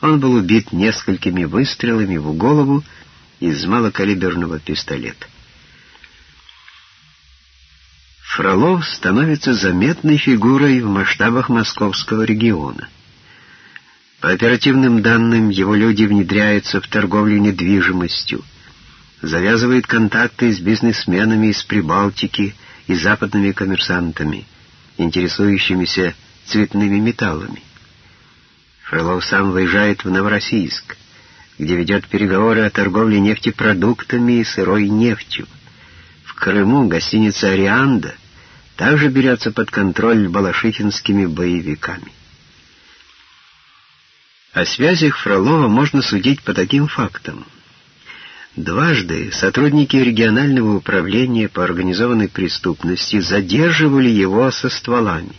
Он был убит несколькими выстрелами в голову из малокалиберного пистолета. Фролов становится заметной фигурой в масштабах московского региона. По оперативным данным, его люди внедряются в торговлю недвижимостью, завязывают контакты с бизнесменами из Прибалтики и западными коммерсантами, интересующимися цветными металлами. Фролов сам выезжает в Новороссийск, где ведет переговоры о торговле нефтепродуктами и сырой нефтью. В Крыму гостиница «Арианда» также берется под контроль балашихинскими боевиками. О связях Фролова можно судить по таким фактам. Дважды сотрудники регионального управления по организованной преступности задерживали его со стволами.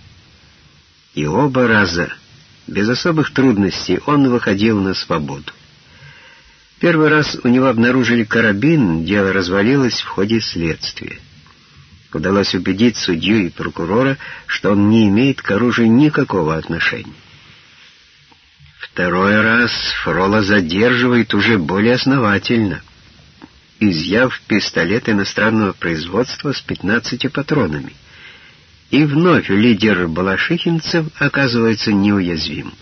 И оба раза, без особых трудностей, он выходил на свободу. Первый раз у него обнаружили карабин, дело развалилось в ходе следствия. Удалось убедить судью и прокурора, что он не имеет к оружию никакого отношения. Второй раз Фрола задерживает уже более основательно, изъяв пистолет иностранного производства с 15 патронами. И вновь лидер балашихинцев оказывается неуязвим.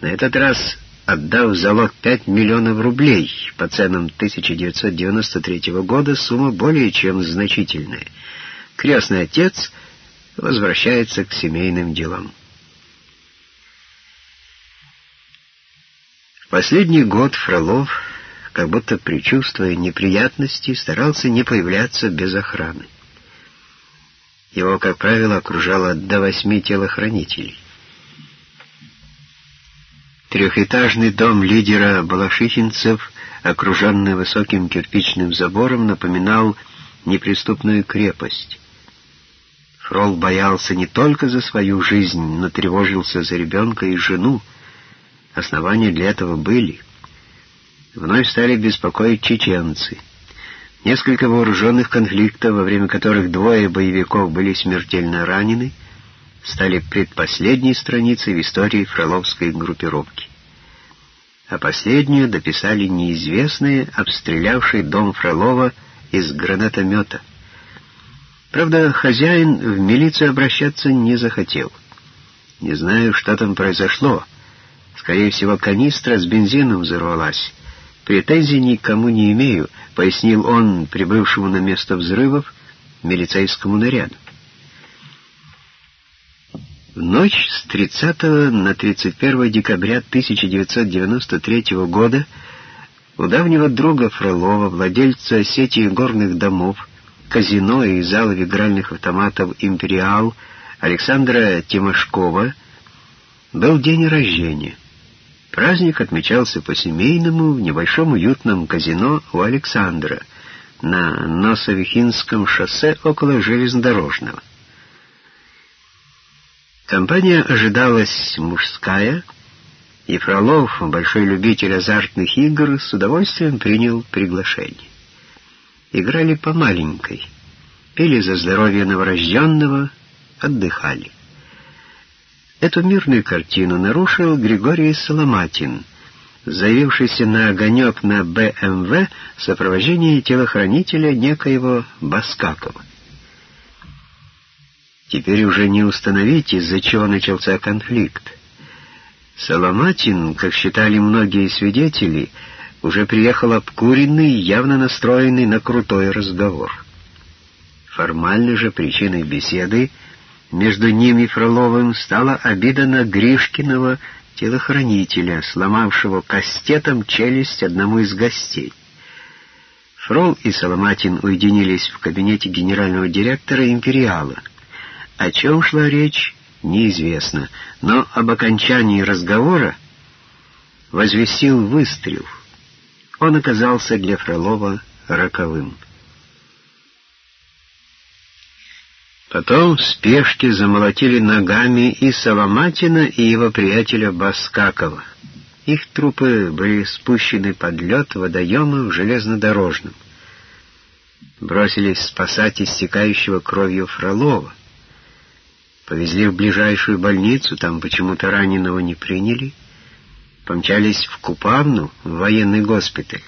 На этот раз, отдав залог 5 миллионов рублей по ценам 1993 года, сумма более чем значительная. Крестный отец возвращается к семейным делам. В последний год Фролов, как будто предчувствуя неприятности, старался не появляться без охраны. Его, как правило, окружало до восьми телохранителей. Трехэтажный дом лидера балашихинцев, окруженный высоким кирпичным забором, напоминал неприступную крепость. Фрол боялся не только за свою жизнь, но тревожился за ребенка и жену. Основания для этого были. Вновь стали беспокоить чеченцы — Несколько вооруженных конфликтов, во время которых двое боевиков были смертельно ранены, стали предпоследней страницей в истории фроловской группировки. А последнюю дописали неизвестные, обстрелявшие дом Фролова из гранатомета. Правда, хозяин в милицию обращаться не захотел. Не знаю, что там произошло. Скорее всего, канистра с бензином взорвалась. «Претензий никому не имею», — пояснил он прибывшему на место взрывов милицейскому наряду. В ночь с 30 на 31 декабря 1993 года у давнего друга Фролова, владельца сети горных домов, казино и зала игральных автоматов «Империал» Александра Тимошкова, был день рождения. Праздник отмечался по-семейному в небольшом уютном казино у Александра на Носовихинском шоссе около железнодорожного. Компания ожидалась мужская, и Фролов, большой любитель азартных игр, с удовольствием принял приглашение. Играли по маленькой, пили за здоровье новорожденного, отдыхали. Эту мирную картину нарушил Григорий Соломатин, заявившийся на огонек на БМВ в сопровождении телохранителя некоего Баскакова. Теперь уже не установить, из-за чего начался конфликт. Соломатин, как считали многие свидетели, уже приехал обкуренный явно настроенный на крутой разговор. Формально же причиной беседы — между ними Фроловым стала обида на Гришкиного телохранителя, сломавшего кастетом челюсть одному из гостей. Фрол и Соломатин уединились в кабинете генерального директора «Империала». О чем шла речь, неизвестно, но об окончании разговора возвестил выстрел. Он оказался для Фролова роковым. Потом в спешке замолотили ногами и Соломатина, и его приятеля Баскакова. Их трупы были спущены под лед водоема в железнодорожном. Бросились спасать истекающего кровью Фролова. Повезли в ближайшую больницу, там почему-то раненого не приняли. помчались в Купавну, в военный госпиталь.